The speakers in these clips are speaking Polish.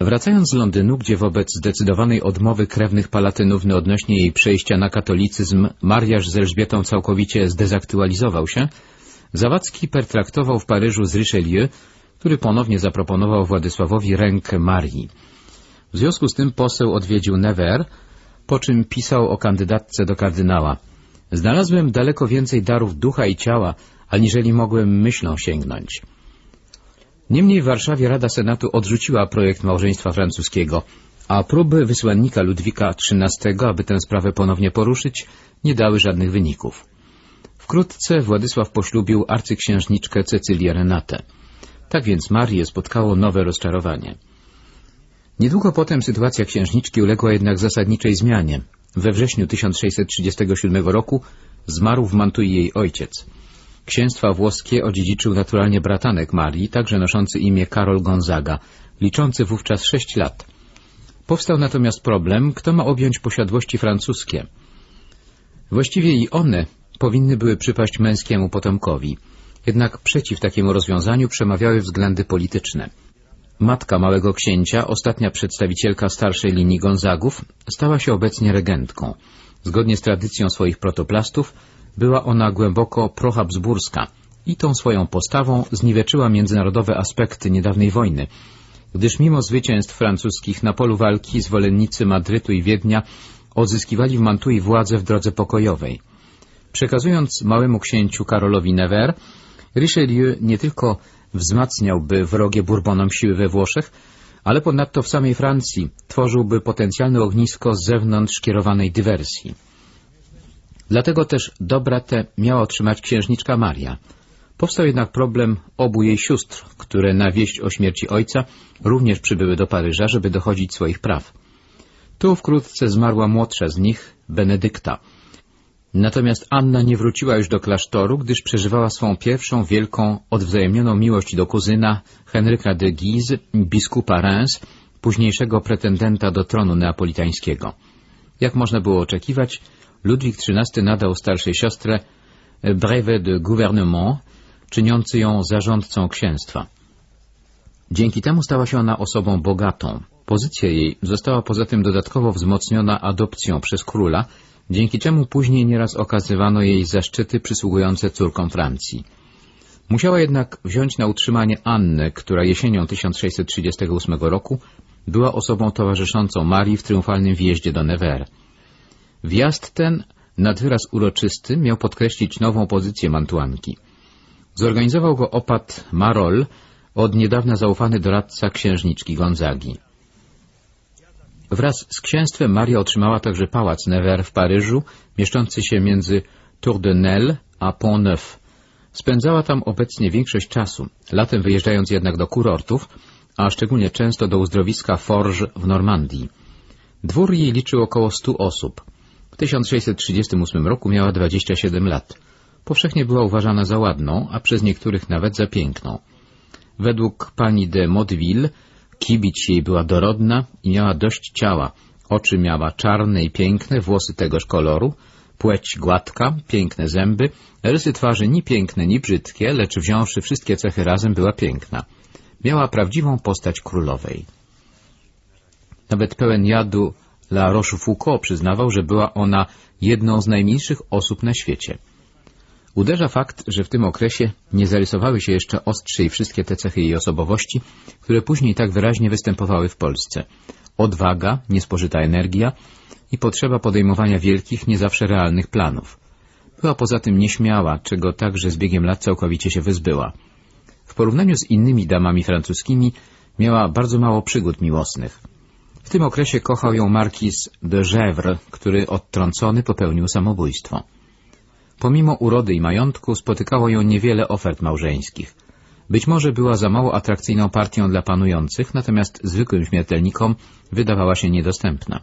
Wracając z Londynu, gdzie wobec zdecydowanej odmowy krewnych palatynówny odnośnie jej przejścia na katolicyzm mariaż z Elżbietą całkowicie zdezaktualizował się, Zawadzki pertraktował w Paryżu z Richelieu, który ponownie zaproponował Władysławowi rękę Marii. W związku z tym poseł odwiedził Nevers, po czym pisał o kandydatce do kardynała. Znalazłem daleko więcej darów ducha i ciała, aniżeli mogłem myślą sięgnąć. Niemniej w Warszawie Rada Senatu odrzuciła projekt małżeństwa francuskiego, a próby wysłannika Ludwika XIII, aby tę sprawę ponownie poruszyć, nie dały żadnych wyników. Wkrótce Władysław poślubił arcyksiężniczkę Cecylię Renatę. Tak więc Marię spotkało nowe rozczarowanie. Niedługo potem sytuacja księżniczki uległa jednak zasadniczej zmianie. We wrześniu 1637 roku zmarł w Mantui jej ojciec. Księstwa włoskie odziedziczył naturalnie bratanek Marii, także noszący imię Karol Gonzaga, liczący wówczas sześć lat. Powstał natomiast problem, kto ma objąć posiadłości francuskie. Właściwie i one powinny były przypaść męskiemu potomkowi. Jednak przeciw takiemu rozwiązaniu przemawiały względy polityczne. Matka małego księcia, ostatnia przedstawicielka starszej linii Gonzagów, stała się obecnie regentką. Zgodnie z tradycją swoich protoplastów była ona głęboko prohabsburska i tą swoją postawą zniweczyła międzynarodowe aspekty niedawnej wojny, gdyż mimo zwycięstw francuskich na polu walki zwolennicy Madrytu i Wiednia odzyskiwali w Mantui władzę w drodze pokojowej. Przekazując małemu księciu Karolowi Nevers, Richelieu nie tylko wzmacniałby wrogie Bourbonom siły we Włoszech, ale ponadto w samej Francji tworzyłby potencjalne ognisko z zewnątrz kierowanej dywersji. Dlatego też dobra te miała otrzymać księżniczka Maria. Powstał jednak problem obu jej sióstr, które na wieść o śmierci ojca również przybyły do Paryża, żeby dochodzić swoich praw. Tu wkrótce zmarła młodsza z nich, Benedykta. Natomiast Anna nie wróciła już do klasztoru, gdyż przeżywała swą pierwszą wielką, odwzajemnioną miłość do kuzyna Henryka de Guise, biskupa Reims, późniejszego pretendenta do tronu neapolitańskiego. Jak można było oczekiwać, Ludwik XIII nadał starszej siostrze brevet de gouvernement, czyniący ją zarządcą księstwa. Dzięki temu stała się ona osobą bogatą. Pozycja jej została poza tym dodatkowo wzmocniona adopcją przez króla, dzięki czemu później nieraz okazywano jej zaszczyty przysługujące córkom Francji. Musiała jednak wziąć na utrzymanie Annę, która jesienią 1638 roku była osobą towarzyszącą Marii w triumfalnym wjeździe do Nevers. Wjazd ten, nad wyraz uroczysty, miał podkreślić nową pozycję Mantuanki. Zorganizował go opat Marol, od niedawna zaufany doradca księżniczki Gonzagi. Wraz z księstwem Maria otrzymała także pałac Nevers w Paryżu, mieszczący się między Tour de Nesle a Pont-Neuf. Spędzała tam obecnie większość czasu, latem wyjeżdżając jednak do kurortów, a szczególnie często do uzdrowiska Forges w Normandii. Dwór jej liczył około stu osób. W 1638 roku miała 27 lat. Powszechnie była uważana za ładną, a przez niektórych nawet za piękną. Według pani de Motteville kibić jej była dorodna i miała dość ciała. Oczy miała czarne i piękne, włosy tegoż koloru, płeć gładka, piękne zęby, rysy twarzy ni piękne, ni brzydkie, lecz wziąwszy wszystkie cechy razem była piękna. Miała prawdziwą postać królowej. Nawet pełen jadu La Rochefoucauld przyznawał, że była ona jedną z najmilszych osób na świecie. Uderza fakt, że w tym okresie nie zarysowały się jeszcze ostrzej wszystkie te cechy jej osobowości, które później tak wyraźnie występowały w Polsce. Odwaga, niespożyta energia i potrzeba podejmowania wielkich, nie zawsze realnych planów. Była poza tym nieśmiała, czego także z biegiem lat całkowicie się wyzbyła. W porównaniu z innymi damami francuskimi miała bardzo mało przygód miłosnych. W tym okresie kochał ją markiz de Gevres, który odtrącony popełnił samobójstwo. Pomimo urody i majątku spotykało ją niewiele ofert małżeńskich. Być może była za mało atrakcyjną partią dla panujących, natomiast zwykłym śmiertelnikom wydawała się niedostępna.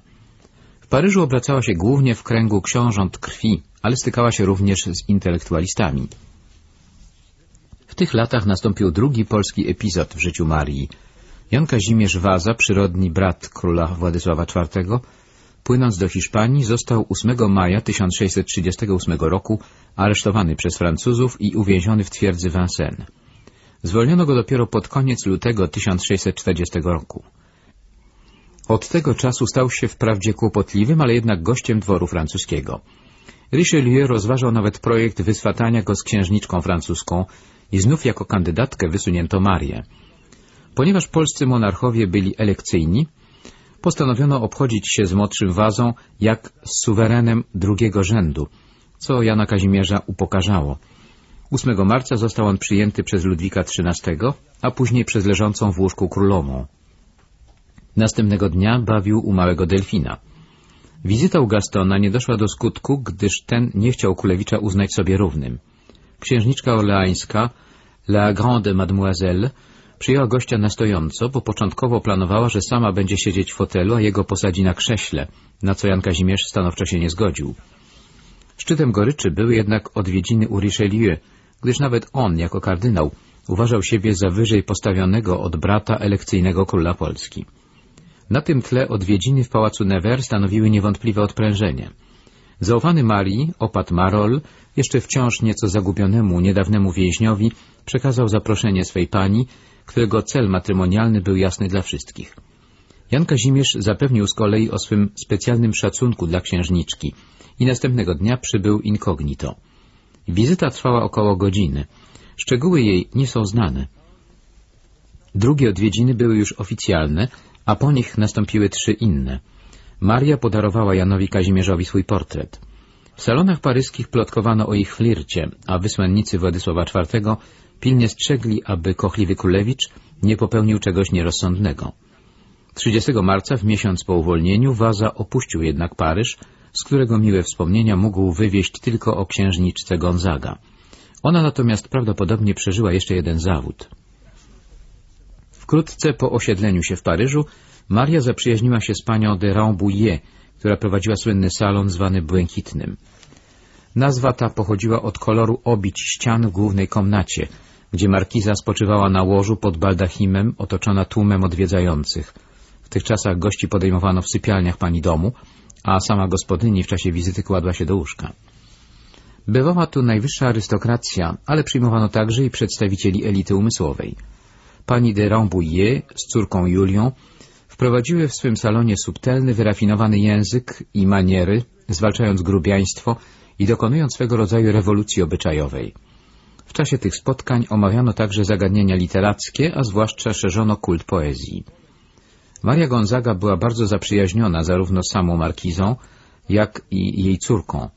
W Paryżu obracała się głównie w kręgu książąt krwi, ale stykała się również z intelektualistami. W tych latach nastąpił drugi polski epizod w życiu Marii. Jan Kazimierz Waza, przyrodni brat króla Władysława IV, płynąc do Hiszpanii, został 8 maja 1638 roku aresztowany przez Francuzów i uwięziony w twierdzy Vincennes. Zwolniono go dopiero pod koniec lutego 1640 roku. Od tego czasu stał się wprawdzie kłopotliwym, ale jednak gościem dworu francuskiego. Richelieu rozważał nawet projekt wyswatania go z księżniczką francuską i znów jako kandydatkę wysunięto Marię. Ponieważ polscy monarchowie byli elekcyjni, postanowiono obchodzić się z młodszym wazą jak z suwerenem drugiego rzędu, co Jana Kazimierza upokarzało. 8 marca został on przyjęty przez Ludwika XIII, a później przez leżącą w łóżku królową. Następnego dnia bawił u małego delfina. Wizyta u Gastona nie doszła do skutku, gdyż ten nie chciał Kulewicza uznać sobie równym. Księżniczka orleańska, la grande mademoiselle, przyjęła gościa na stojąco, bo początkowo planowała, że sama będzie siedzieć w fotelu, a jego posadzi na krześle, na co Jan Kazimierz stanowczo się nie zgodził. Szczytem goryczy były jednak odwiedziny u Richelieu, gdyż nawet on, jako kardynał, uważał siebie za wyżej postawionego od brata elekcyjnego króla Polski. Na tym tle odwiedziny w pałacu Nevers stanowiły niewątpliwe odprężenie. Zaufany Marii, opat Marol, jeszcze wciąż nieco zagubionemu niedawnemu więźniowi, przekazał zaproszenie swej pani, którego cel matrymonialny był jasny dla wszystkich. Jan Kazimierz zapewnił z kolei o swym specjalnym szacunku dla księżniczki i następnego dnia przybył incognito. Wizyta trwała około godziny. Szczegóły jej nie są znane. Drugie odwiedziny były już oficjalne, a po nich nastąpiły trzy inne. Maria podarowała Janowi Kazimierzowi swój portret. W salonach paryskich plotkowano o ich flircie, a wysłannicy Władysława IV pilnie strzegli, aby kochliwy Królewicz nie popełnił czegoś nierozsądnego. 30 marca, w miesiąc po uwolnieniu, Waza opuścił jednak Paryż, z którego miłe wspomnienia mógł wywieźć tylko o księżniczce Gonzaga. Ona natomiast prawdopodobnie przeżyła jeszcze jeden zawód. Wkrótce po osiedleniu się w Paryżu Maria zaprzyjaźniła się z panią de Rambouillet, która prowadziła słynny salon zwany Błękitnym. Nazwa ta pochodziła od koloru obić ścian w głównej komnacie, gdzie markiza spoczywała na łożu pod baldachimem, otoczona tłumem odwiedzających. W tych czasach gości podejmowano w sypialniach pani domu, a sama gospodyni w czasie wizyty kładła się do łóżka. Bywała tu najwyższa arystokracja, ale przyjmowano także i przedstawicieli elity umysłowej. Pani de Rambouillet z córką Julią wprowadziły w swym salonie subtelny, wyrafinowany język i maniery, zwalczając grubiaństwo i dokonując swego rodzaju rewolucji obyczajowej. Czasie tych spotkań omawiano także zagadnienia literackie, a zwłaszcza szerzono kult poezji. Maria Gonzaga była bardzo zaprzyjaźniona zarówno samą markizą, jak i jej córką.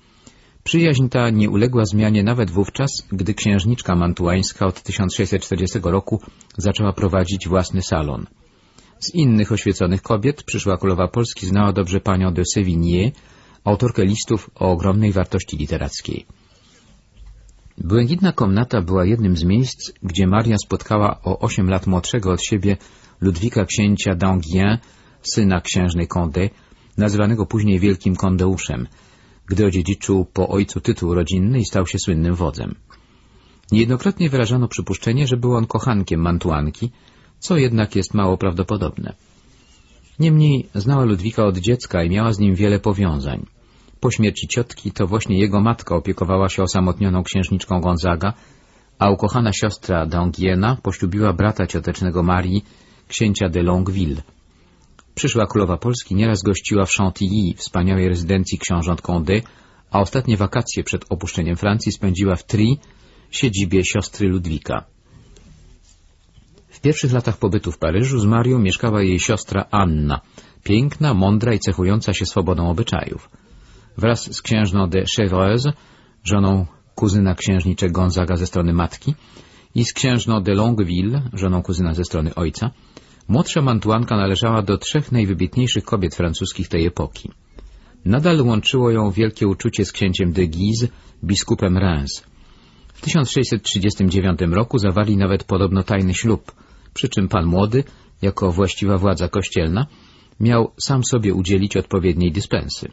Przyjaźń ta nie uległa zmianie nawet wówczas, gdy księżniczka mantuańska od 1640 roku zaczęła prowadzić własny salon. Z innych oświeconych kobiet przyszła królowa Polski znała dobrze panią de Sévigné, autorkę listów o ogromnej wartości literackiej. Błękitna komnata była jednym z miejsc, gdzie Maria spotkała o osiem lat młodszego od siebie Ludwika księcia d'Anguien, syna księżnej Condé, nazywanego później Wielkim Kondeuszem, gdy odziedziczył po ojcu tytuł rodzinny i stał się słynnym wodzem. Niejednokrotnie wyrażano przypuszczenie, że był on kochankiem Mantuanki, co jednak jest mało prawdopodobne. Niemniej znała Ludwika od dziecka i miała z nim wiele powiązań. Po śmierci ciotki to właśnie jego matka opiekowała się osamotnioną księżniczką Gonzaga, a ukochana siostra d'Anguiena poślubiła brata ciotecznego Marii, księcia de Longueville. Przyszła królowa Polski nieraz gościła w Chantilly, wspaniałej rezydencji książąt Condé, a ostatnie wakacje przed opuszczeniem Francji spędziła w Tri, siedzibie siostry Ludwika. W pierwszych latach pobytu w Paryżu z Marią mieszkała jej siostra Anna, piękna, mądra i cechująca się swobodą obyczajów. Wraz z księżną de Chevreuse, żoną kuzyna księżniczek Gonzaga ze strony matki, i z księżną de Longueville, żoną kuzyna ze strony ojca, młodsza Mantuanka należała do trzech najwybitniejszych kobiet francuskich tej epoki. Nadal łączyło ją wielkie uczucie z księciem de Guise, biskupem Reims. W 1639 roku zawarli nawet podobno tajny ślub, przy czym pan młody, jako właściwa władza kościelna, miał sam sobie udzielić odpowiedniej dyspensy.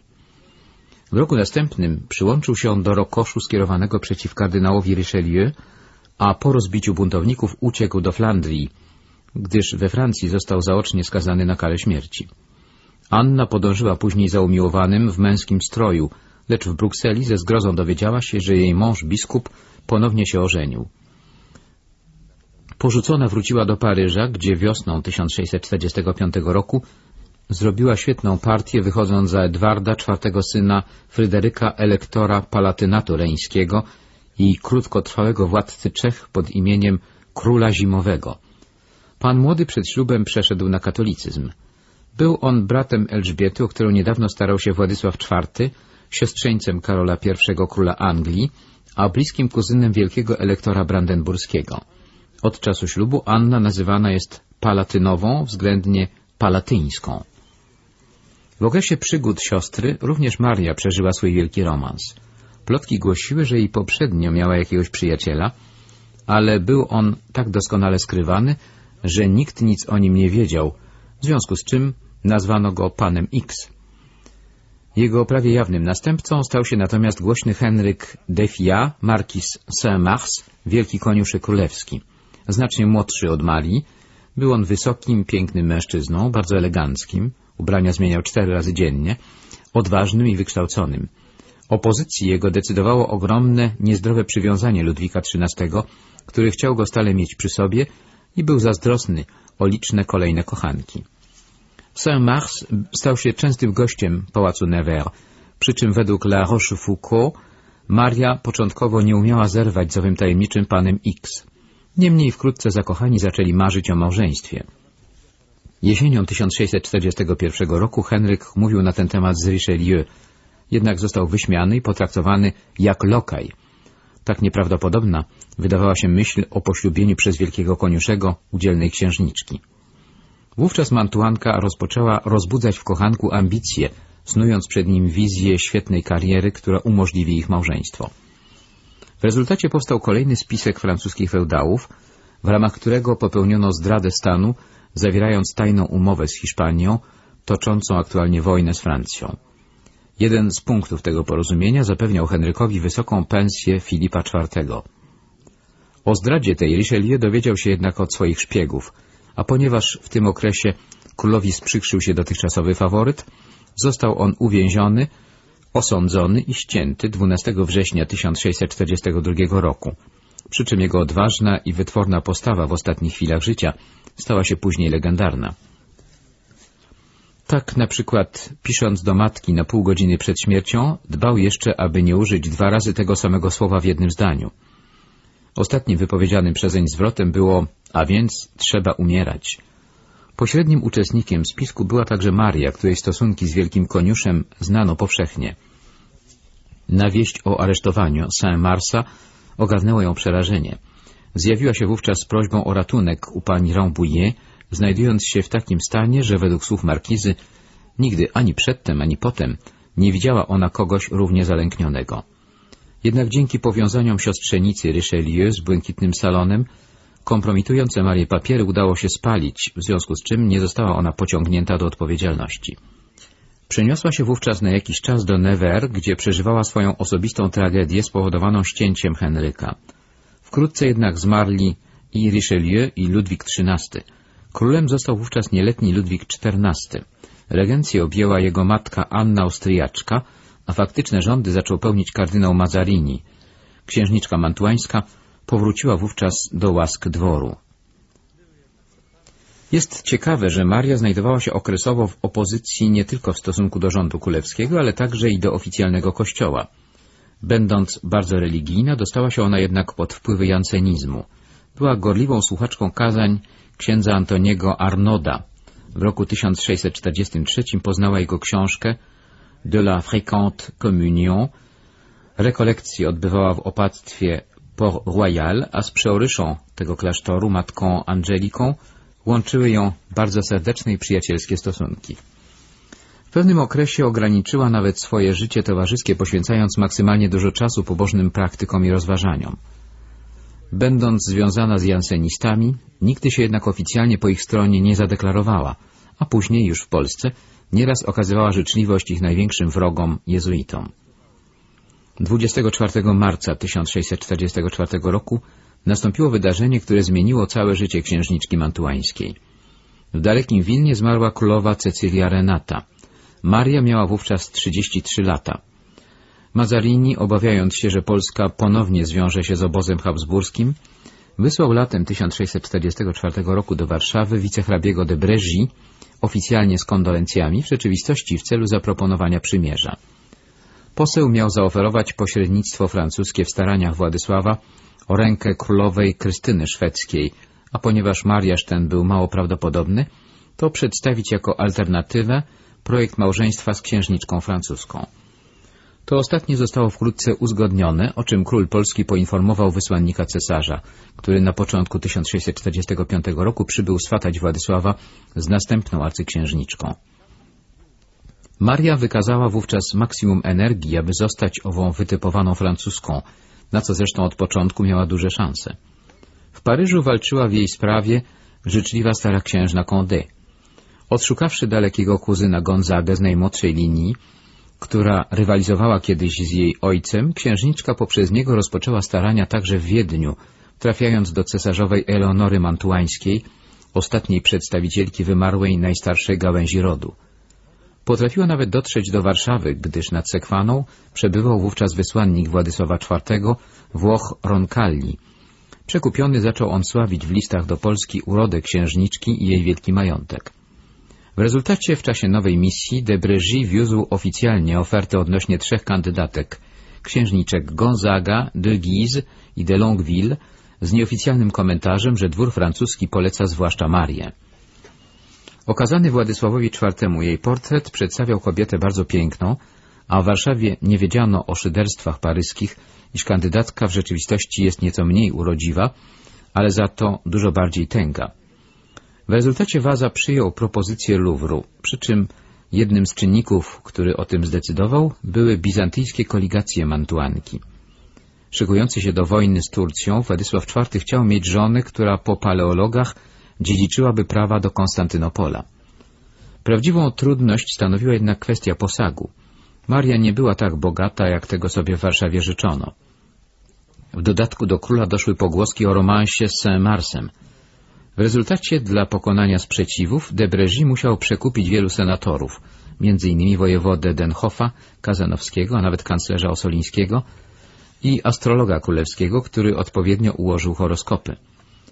W roku następnym przyłączył się on do rokoszu skierowanego przeciw kardynałowi Richelieu, a po rozbiciu buntowników uciekł do Flandrii, gdyż we Francji został zaocznie skazany na karę śmierci. Anna podążyła później za umiłowanym w męskim stroju, lecz w Brukseli ze zgrozą dowiedziała się, że jej mąż biskup ponownie się ożenił. Porzucona wróciła do Paryża, gdzie wiosną 1645 roku zrobiła świetną partię, wychodząc za Edwarda, czwartego syna Fryderyka, elektora palatynatu reńskiego i krótkotrwałego władcy Czech pod imieniem Króla Zimowego. Pan młody przed ślubem przeszedł na katolicyzm. Był on bratem Elżbiety, o którą niedawno starał się Władysław IV, siostrzeńcem Karola I króla Anglii, a bliskim kuzynem wielkiego elektora brandenburskiego. Od czasu ślubu Anna nazywana jest palatynową, względnie palatyńską. W okresie przygód siostry również Maria przeżyła swój wielki romans. Plotki głosiły, że jej poprzednio miała jakiegoś przyjaciela, ale był on tak doskonale skrywany, że nikt nic o nim nie wiedział, w związku z czym nazwano go panem X. Jego prawie jawnym następcą stał się natomiast głośny Henryk de Fia, markis Saint-Mars, wielki koniuszy królewski. Znacznie młodszy od Marii, był on wysokim, pięknym mężczyzną, bardzo eleganckim, ubrania zmieniał cztery razy dziennie, odważnym i wykształconym. Opozycji jego decydowało ogromne, niezdrowe przywiązanie Ludwika XIII, który chciał go stale mieć przy sobie i był zazdrosny o liczne kolejne kochanki. Saint-Mars stał się częstym gościem pałacu Nevers, przy czym według La Rochefoucauld Maria początkowo nie umiała zerwać z owym tajemniczym panem X. Niemniej wkrótce zakochani zaczęli marzyć o małżeństwie. Jesienią 1641 roku Henryk mówił na ten temat z Richelieu, jednak został wyśmiany i potraktowany jak lokaj. Tak nieprawdopodobna wydawała się myśl o poślubieniu przez wielkiego koniuszego udzielnej księżniczki. Wówczas Mantuanka rozpoczęła rozbudzać w kochanku ambicje, snując przed nim wizję świetnej kariery, która umożliwi ich małżeństwo. W rezultacie powstał kolejny spisek francuskich feudałów, w ramach którego popełniono zdradę stanu, zawierając tajną umowę z Hiszpanią, toczącą aktualnie wojnę z Francją. Jeden z punktów tego porozumienia zapewniał Henrykowi wysoką pensję Filipa IV. O zdradzie tej Richelieu dowiedział się jednak od swoich szpiegów, a ponieważ w tym okresie królowi sprzykrzył się dotychczasowy faworyt, został on uwięziony, osądzony i ścięty 12 września 1642 roku, przy czym jego odważna i wytworna postawa w ostatnich chwilach życia stała się później legendarna. Tak na przykład, pisząc do matki na pół godziny przed śmiercią, dbał jeszcze, aby nie użyć dwa razy tego samego słowa w jednym zdaniu. Ostatnim wypowiedzianym przezeń zwrotem było, a więc trzeba umierać. Pośrednim uczestnikiem spisku była także Maria, której stosunki z wielkim koniuszem znano powszechnie. Na wieść o aresztowaniu Saint-Marsa ogarnęło ją przerażenie. Zjawiła się wówczas z prośbą o ratunek u pani Rambouillet, znajdując się w takim stanie, że według słów markizy nigdy ani przedtem, ani potem nie widziała ona kogoś równie zalęknionego. Jednak dzięki powiązaniom siostrzenicy Richelieu z błękitnym salonem, kompromitujące Marię papiery udało się spalić, w związku z czym nie została ona pociągnięta do odpowiedzialności. Przeniosła się wówczas na jakiś czas do Nevers, gdzie przeżywała swoją osobistą tragedię spowodowaną ścięciem Henryka. Wkrótce jednak zmarli i Richelieu i Ludwik XIII. Królem został wówczas nieletni Ludwik XIV. Regencję objęła jego matka Anna Austriaczka, a faktyczne rządy zaczął pełnić kardynał Mazarini. Księżniczka mantuańska powróciła wówczas do łask dworu. Jest ciekawe, że Maria znajdowała się okresowo w opozycji nie tylko w stosunku do rządu królewskiego, ale także i do oficjalnego kościoła. Będąc bardzo religijna, dostała się ona jednak pod wpływy jansenizmu. Była gorliwą słuchaczką kazań księdza Antoniego Arnoda. W roku 1643 poznała jego książkę de la fréquente communion. Rekolekcje odbywała w opactwie Port-Royal, a z przeoryszą tego klasztoru, matką Angeliką, łączyły ją bardzo serdeczne i przyjacielskie stosunki. Pewnym okresie ograniczyła nawet swoje życie towarzyskie, poświęcając maksymalnie dużo czasu pobożnym praktykom i rozważaniom. Będąc związana z jansenistami, nigdy się jednak oficjalnie po ich stronie nie zadeklarowała, a później już w Polsce nieraz okazywała życzliwość ich największym wrogom, jezuitom. 24 marca 1644 roku nastąpiło wydarzenie, które zmieniło całe życie księżniczki mantuańskiej. W dalekim Wilnie zmarła królowa Cecylia Renata. Maria miała wówczas 33 lata. Mazarini, obawiając się, że Polska ponownie zwiąże się z obozem habsburskim, wysłał latem 1644 roku do Warszawy wicehrabiego de Breży oficjalnie z kondolencjami, w rzeczywistości w celu zaproponowania przymierza. Poseł miał zaoferować pośrednictwo francuskie w staraniach Władysława o rękę królowej Krystyny Szwedzkiej, a ponieważ mariaż ten był mało prawdopodobny, to przedstawić jako alternatywę projekt małżeństwa z księżniczką francuską. To ostatnie zostało wkrótce uzgodnione, o czym król polski poinformował wysłannika cesarza, który na początku 1645 roku przybył swatać Władysława z następną arcyksiężniczką. Maria wykazała wówczas maksimum energii, aby zostać ową wytypowaną francuską, na co zresztą od początku miała duże szanse. W Paryżu walczyła w jej sprawie życzliwa stara księżna Condé. Odszukawszy dalekiego kuzyna Gonzagę z najmłodszej linii, która rywalizowała kiedyś z jej ojcem, księżniczka poprzez niego rozpoczęła starania także w Wiedniu, trafiając do cesarzowej Eleonory Mantuańskiej, ostatniej przedstawicielki wymarłej najstarszej gałęzi rodu. Potrafiła nawet dotrzeć do Warszawy, gdyż nad Sekwaną przebywał wówczas wysłannik Władysława IV, Włoch Roncalli. Przekupiony zaczął on sławić w listach do Polski urodę księżniczki i jej wielki majątek. W rezultacie w czasie nowej misji de Brégy wiózł oficjalnie ofertę odnośnie trzech kandydatek księżniczek Gonzaga, de Guise i de Longueville z nieoficjalnym komentarzem, że dwór francuski poleca zwłaszcza Marię. Okazany Władysławowi IV jej portret przedstawiał kobietę bardzo piękną, a w Warszawie nie wiedziano o szyderstwach paryskich, iż kandydatka w rzeczywistości jest nieco mniej urodziwa, ale za to dużo bardziej tęga. W rezultacie Waza przyjął propozycję Luwru, przy czym jednym z czynników, który o tym zdecydował, były bizantyjskie koligacje Mantuanki. Szykujący się do wojny z Turcją, Władysław IV chciał mieć żonę, która po paleologach dziedziczyłaby prawa do Konstantynopola. Prawdziwą trudność stanowiła jednak kwestia posagu. Maria nie była tak bogata, jak tego sobie w Warszawie życzono. W dodatku do króla doszły pogłoski o romansie z Saint-Marsem. W rezultacie dla pokonania sprzeciwów de Brégy musiał przekupić wielu senatorów, m.in. wojewodę Denhoffa, Kazanowskiego, a nawet kanclerza Osolińskiego i astrologa królewskiego, który odpowiednio ułożył horoskopy.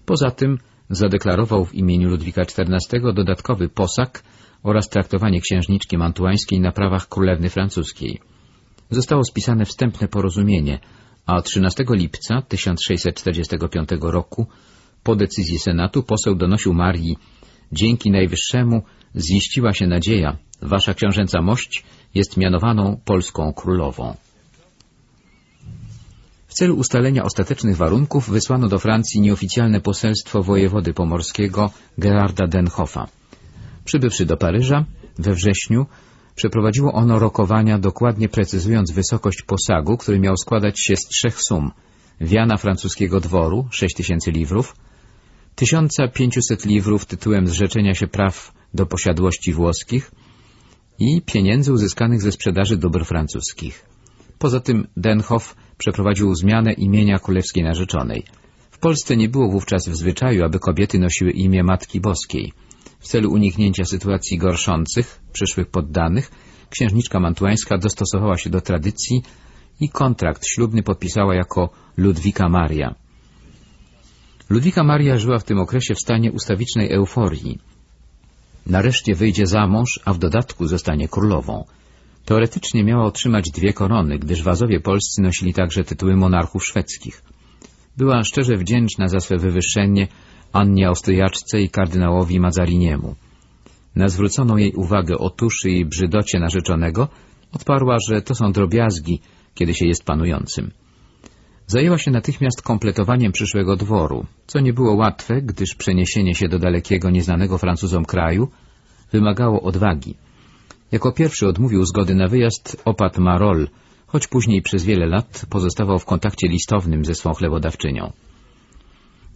Poza tym zadeklarował w imieniu Ludwika XIV dodatkowy posag oraz traktowanie księżniczki mantuańskiej na prawach królewny francuskiej. Zostało spisane wstępne porozumienie, a 13 lipca 1645 roku po decyzji Senatu poseł donosił Marii Dzięki Najwyższemu ziściła się nadzieja. Wasza książęca mość jest mianowaną polską królową. W celu ustalenia ostatecznych warunków wysłano do Francji nieoficjalne poselstwo wojewody pomorskiego Gerarda Denhoffa. Przybywszy do Paryża we wrześniu, przeprowadziło ono rokowania dokładnie precyzując wysokość posagu, który miał składać się z trzech sum. Wiana francuskiego dworu, 6 tysięcy liwrów, 1500 liwrów tytułem zrzeczenia się praw do posiadłości włoskich i pieniędzy uzyskanych ze sprzedaży dóbr francuskich. Poza tym Denhoff przeprowadził zmianę imienia królewskiej narzeczonej. W Polsce nie było wówczas w zwyczaju, aby kobiety nosiły imię Matki Boskiej. W celu uniknięcia sytuacji gorszących przyszłych poddanych, księżniczka mantuańska dostosowała się do tradycji i kontrakt ślubny podpisała jako Ludwika Maria. Ludwika Maria żyła w tym okresie w stanie ustawicznej euforii. Nareszcie wyjdzie za mąż, a w dodatku zostanie królową. Teoretycznie miała otrzymać dwie korony, gdyż wazowie polscy nosili także tytuły monarchów szwedzkich. Była szczerze wdzięczna za swe wywyższenie Annie Austriaczce i kardynałowi Mazariniemu. Na zwróconą jej uwagę o tuszy i brzydocie narzeczonego odparła, że to są drobiazgi, kiedy się jest panującym. Zajęła się natychmiast kompletowaniem przyszłego dworu, co nie było łatwe, gdyż przeniesienie się do dalekiego, nieznanego Francuzom kraju wymagało odwagi. Jako pierwszy odmówił zgody na wyjazd opat Marol, choć później przez wiele lat pozostawał w kontakcie listownym ze swą chlebodawczynią.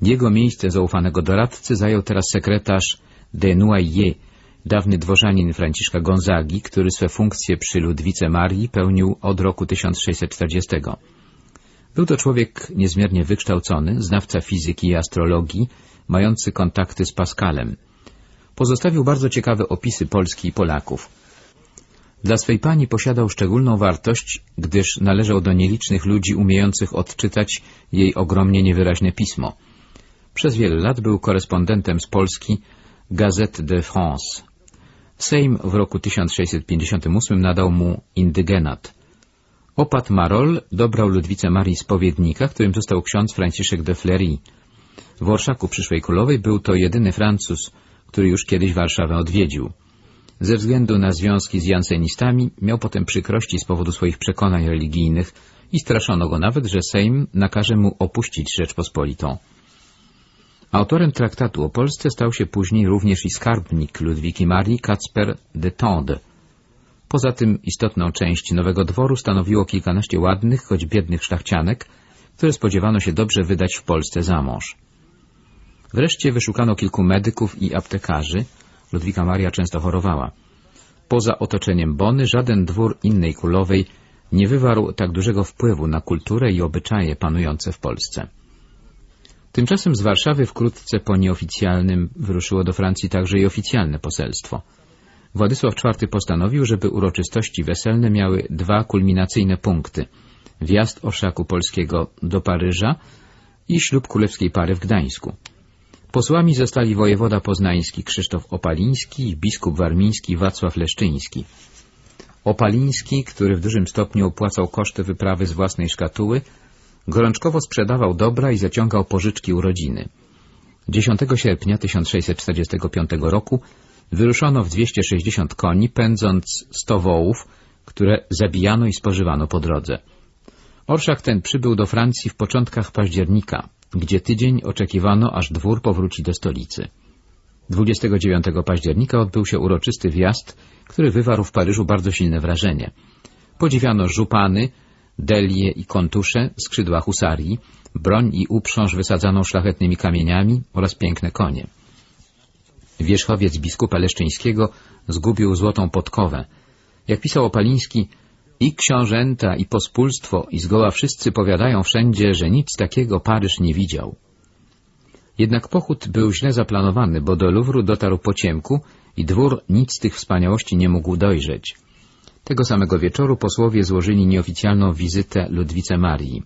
Jego miejsce zaufanego doradcy zajął teraz sekretarz de Noyer, dawny dworzanin Franciszka Gonzagi, który swe funkcje przy Ludwice Marii pełnił od roku 1640. Był to człowiek niezmiernie wykształcony, znawca fizyki i astrologii, mający kontakty z Pascalem. Pozostawił bardzo ciekawe opisy Polski i Polaków. Dla swej pani posiadał szczególną wartość, gdyż należał do nielicznych ludzi umiejących odczytać jej ogromnie niewyraźne pismo. Przez wiele lat był korespondentem z Polski Gazette de France. Sejm w roku 1658 nadał mu indygenat. Opat Marol dobrał Ludwice Marii spowiednika, którym został ksiądz Franciszek de Fleury. W orszaku przyszłej królowej był to jedyny Francuz, który już kiedyś Warszawę odwiedził. Ze względu na związki z jansenistami miał potem przykrości z powodu swoich przekonań religijnych i straszono go nawet, że Sejm nakaże mu opuścić Rzeczpospolitą. Autorem traktatu o Polsce stał się później również i skarbnik Ludwiki Marii Kacper de Tende. Poza tym istotną część nowego dworu stanowiło kilkanaście ładnych, choć biednych szlachcianek, które spodziewano się dobrze wydać w Polsce za mąż. Wreszcie wyszukano kilku medyków i aptekarzy. Ludwika Maria często chorowała. Poza otoczeniem Bony żaden dwór innej królowej nie wywarł tak dużego wpływu na kulturę i obyczaje panujące w Polsce. Tymczasem z Warszawy wkrótce po nieoficjalnym wyruszyło do Francji także i oficjalne poselstwo. Władysław IV postanowił, żeby uroczystości weselne miały dwa kulminacyjne punkty — wjazd orszaku polskiego do Paryża i ślub królewskiej pary w Gdańsku. Posłami zostali wojewoda poznański Krzysztof Opaliński i biskup warmiński Wacław Leszczyński. Opaliński, który w dużym stopniu opłacał koszty wyprawy z własnej szkatuły, gorączkowo sprzedawał dobra i zaciągał pożyczki u rodziny. 10 sierpnia 1645 roku wyruszono w 260 koni, pędząc 100 wołów, które zabijano i spożywano po drodze. Orszak ten przybył do Francji w początkach października, gdzie tydzień oczekiwano, aż dwór powróci do stolicy. 29 października odbył się uroczysty wjazd, który wywarł w Paryżu bardzo silne wrażenie. Podziwiano żupany, delie i kontusze, skrzydła husarii, broń i uprząż wysadzaną szlachetnymi kamieniami oraz piękne konie. Wierzchowiec biskupa Leszczyńskiego zgubił złotą podkowę. Jak pisał Opaliński, i książęta, i pospólstwo, i zgoła wszyscy powiadają wszędzie, że nic takiego Paryż nie widział. Jednak pochód był źle zaplanowany, bo do Luwru dotarł po ciemku i dwór nic z tych wspaniałości nie mógł dojrzeć. Tego samego wieczoru posłowie złożyli nieoficjalną wizytę Ludwice Marii.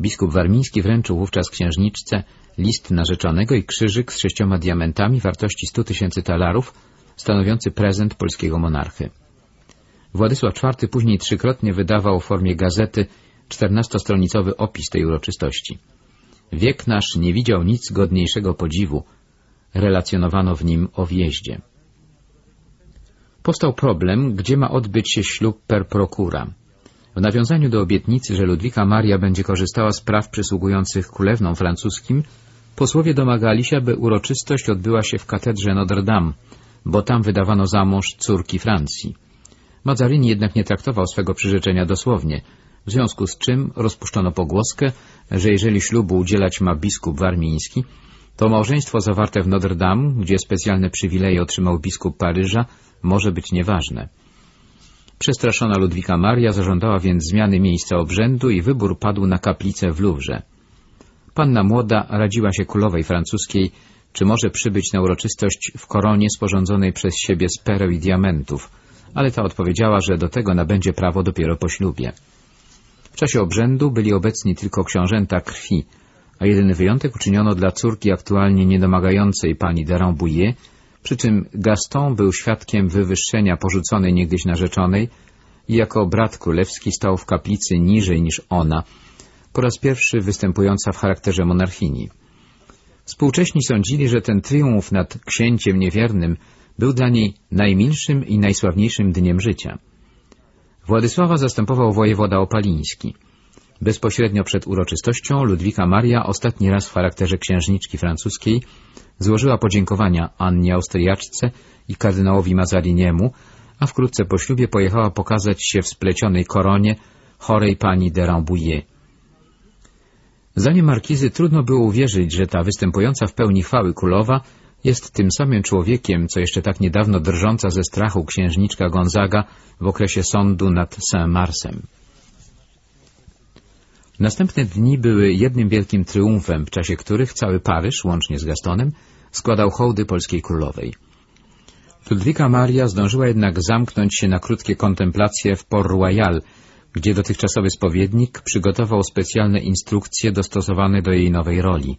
Biskup Warmiński wręczył wówczas księżniczce list narzeczonego i krzyżyk z sześcioma diamentami wartości stu tysięcy talarów, stanowiący prezent polskiego monarchy. Władysław IV później trzykrotnie wydawał w formie gazety czternastostronicowy opis tej uroczystości. Wiek nasz nie widział nic godniejszego podziwu, relacjonowano w nim o wjeździe. Powstał problem, gdzie ma odbyć się ślub per procura. W nawiązaniu do obietnicy, że Ludwika Maria będzie korzystała z praw przysługujących królewnom francuskim, posłowie domagali się, aby uroczystość odbyła się w katedrze Notre Dame, bo tam wydawano za mąż córki Francji. Mazzarini jednak nie traktował swego przyrzeczenia dosłownie, w związku z czym rozpuszczono pogłoskę, że jeżeli ślubu udzielać ma biskup warmiński, to małżeństwo zawarte w Notre Dame, gdzie specjalne przywileje otrzymał biskup Paryża, może być nieważne. Przestraszona Ludwika Maria zażądała więc zmiany miejsca obrzędu i wybór padł na kaplicę w Louvre. Panna młoda radziła się królowej francuskiej, czy może przybyć na uroczystość w koronie sporządzonej przez siebie z pereł i diamentów, ale ta odpowiedziała, że do tego nabędzie prawo dopiero po ślubie. W czasie obrzędu byli obecni tylko książęta krwi, a jedyny wyjątek uczyniono dla córki aktualnie niedomagającej pani de Rambouillet, przy czym Gaston był świadkiem wywyższenia porzuconej niegdyś narzeczonej i jako brat królewski stał w kaplicy niżej niż ona, po raz pierwszy występująca w charakterze monarchini. Współcześni sądzili, że ten triumf nad księciem niewiernym był dla niej najmilszym i najsławniejszym dniem życia. Władysława zastępował wojewoda opaliński. Bezpośrednio przed uroczystością Ludwika Maria ostatni raz w charakterze księżniczki francuskiej złożyła podziękowania Annie Austriaczce i kardynałowi Mazariniemu, a wkrótce po ślubie pojechała pokazać się w splecionej koronie chorej pani de Rambouillet. Zdaniem markizy trudno było uwierzyć, że ta występująca w pełni chwały królowa jest tym samym człowiekiem, co jeszcze tak niedawno drżąca ze strachu księżniczka Gonzaga w okresie sądu nad Saint-Marsem. Następne dni były jednym wielkim triumfem, w czasie których cały Paryż, łącznie z Gastonem, składał hołdy polskiej królowej. Ludwika Maria zdążyła jednak zamknąć się na krótkie kontemplacje w Port Royal, gdzie dotychczasowy spowiednik przygotował specjalne instrukcje dostosowane do jej nowej roli.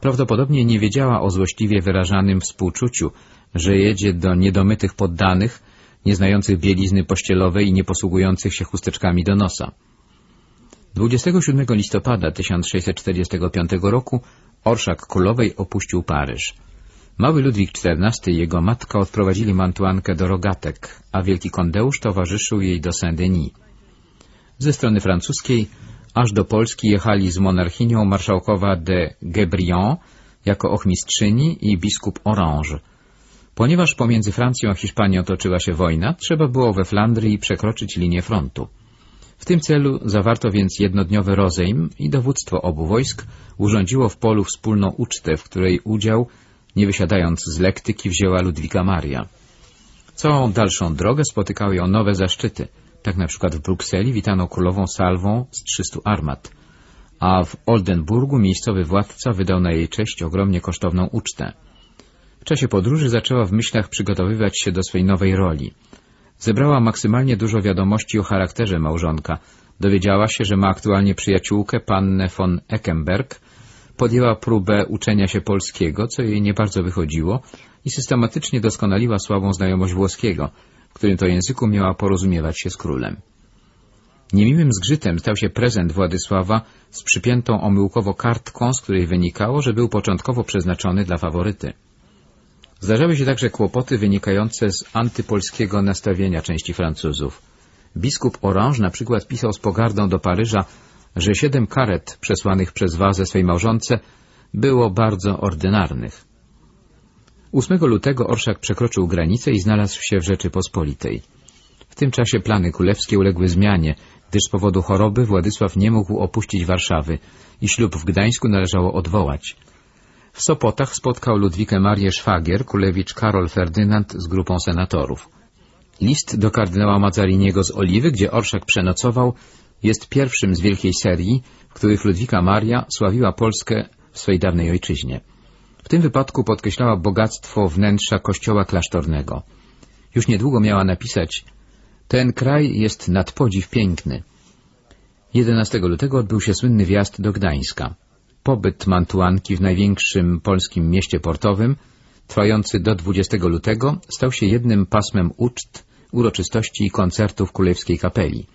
Prawdopodobnie nie wiedziała o złośliwie wyrażanym współczuciu, że jedzie do niedomytych poddanych, nieznających bielizny pościelowej i nie posługujących się chusteczkami do nosa. 27 listopada 1645 roku orszak królowej opuścił Paryż. Mały Ludwik XIV i jego matka odprowadzili Mantuankę do Rogatek, a wielki kondeusz towarzyszył jej do Saint-Denis. Ze strony francuskiej aż do Polski jechali z monarchinią marszałkowa de Guébriant jako ochmistrzyni i biskup Orange. Ponieważ pomiędzy Francją a Hiszpanią toczyła się wojna, trzeba było we Flandrii przekroczyć linię frontu. W tym celu zawarto więc jednodniowy rozejm i dowództwo obu wojsk urządziło w polu wspólną ucztę, w której udział, nie wysiadając z lektyki, wzięła Ludwika Maria. Całą dalszą drogę spotykały ją nowe zaszczyty. Tak na przykład w Brukseli witano królową salwą z 300 armat, a w Oldenburgu miejscowy władca wydał na jej cześć ogromnie kosztowną ucztę. W czasie podróży zaczęła w myślach przygotowywać się do swej nowej roli — Zebrała maksymalnie dużo wiadomości o charakterze małżonka. Dowiedziała się, że ma aktualnie przyjaciółkę, pannę von Eckenberg. Podjęła próbę uczenia się polskiego, co jej nie bardzo wychodziło i systematycznie doskonaliła słabą znajomość włoskiego, którym to języku miała porozumiewać się z królem. Niemiłym zgrzytem stał się prezent Władysława z przypiętą omyłkowo kartką, z której wynikało, że był początkowo przeznaczony dla faworyty. Zdarzały się także kłopoty wynikające z antypolskiego nastawienia części Francuzów. Biskup Orange na przykład pisał z pogardą do Paryża, że siedem karet przesłanych przez wazę swej małżonce było bardzo ordynarnych. 8 lutego Orszak przekroczył granicę i znalazł się w Rzeczypospolitej. W tym czasie plany królewskie uległy zmianie, gdyż z powodu choroby Władysław nie mógł opuścić Warszawy i ślub w Gdańsku należało odwołać. W Sopotach spotkał Ludwikę Marię Szwagier, Kulewicz Karol Ferdynand z grupą senatorów. List do kardynała Mazzariniego z Oliwy, gdzie Orszak przenocował, jest pierwszym z wielkiej serii, w których Ludwika Maria sławiła Polskę w swej dawnej ojczyźnie. W tym wypadku podkreślała bogactwo wnętrza kościoła klasztornego. Już niedługo miała napisać Ten kraj jest nadpodziw piękny. 11 lutego odbył się słynny wjazd do Gdańska pobyt Mantuanki w największym polskim mieście portowym, trwający do 20 lutego, stał się jednym pasmem uczt, uroczystości i koncertów Królewskiej Kapeli.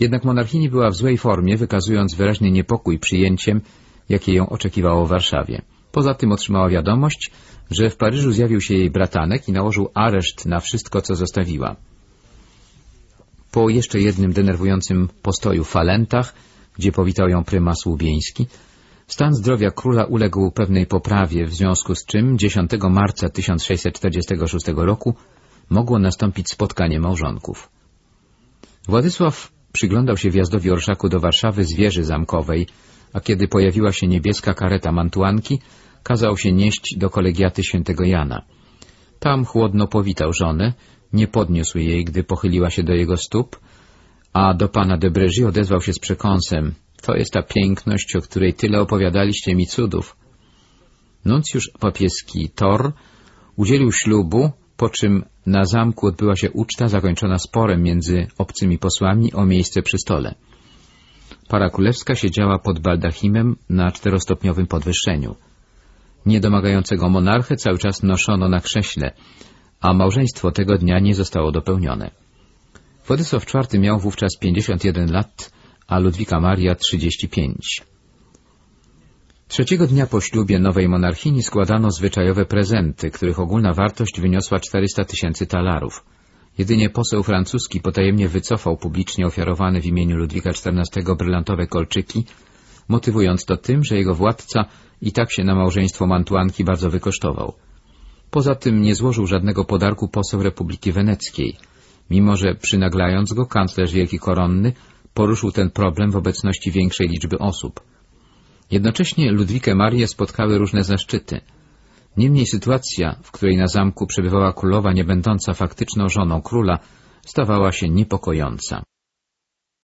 Jednak monarchini była w złej formie, wykazując wyraźny niepokój przyjęciem, jakie ją oczekiwało w Warszawie. Poza tym otrzymała wiadomość, że w Paryżu zjawił się jej bratanek i nałożył areszt na wszystko, co zostawiła. Po jeszcze jednym denerwującym postoju w Falentach, gdzie powitał ją prymas Łubieński, Stan zdrowia króla uległ pewnej poprawie, w związku z czym 10 marca 1646 roku mogło nastąpić spotkanie małżonków. Władysław przyglądał się wjazdowi orszaku do Warszawy z wieży zamkowej, a kiedy pojawiła się niebieska kareta Mantuanki, kazał się nieść do kolegiaty świętego Jana. Tam chłodno powitał żonę, nie podniósł jej, gdy pochyliła się do jego stóp, a do pana de Breży odezwał się z przekąsem. To jest ta piękność, o której tyle opowiadaliście mi cudów. Nuncjusz papieski Tor udzielił ślubu, po czym na zamku odbyła się uczta zakończona sporem między obcymi posłami o miejsce przy stole. Para królewska siedziała pod baldachimem na czterostopniowym podwyższeniu. Niedomagającego monarchę cały czas noszono na krześle, a małżeństwo tego dnia nie zostało dopełnione. Władysław IV miał wówczas 51 lat, a Ludwika Maria 35. Trzeciego dnia po ślubie nowej monarchini składano zwyczajowe prezenty, których ogólna wartość wyniosła 400 tysięcy talarów. Jedynie poseł francuski potajemnie wycofał publicznie ofiarowane w imieniu Ludwika XIV brylantowe kolczyki, motywując to tym, że jego władca i tak się na małżeństwo Mantuanki bardzo wykosztował. Poza tym nie złożył żadnego podarku poseł Republiki Weneckiej, mimo że przynaglając go kanclerz Wielki Koronny poruszył ten problem w obecności większej liczby osób. Jednocześnie Ludwikę Marię spotkały różne zaszczyty. Niemniej sytuacja, w której na zamku przebywała królowa nie będąca faktyczną żoną króla, stawała się niepokojąca.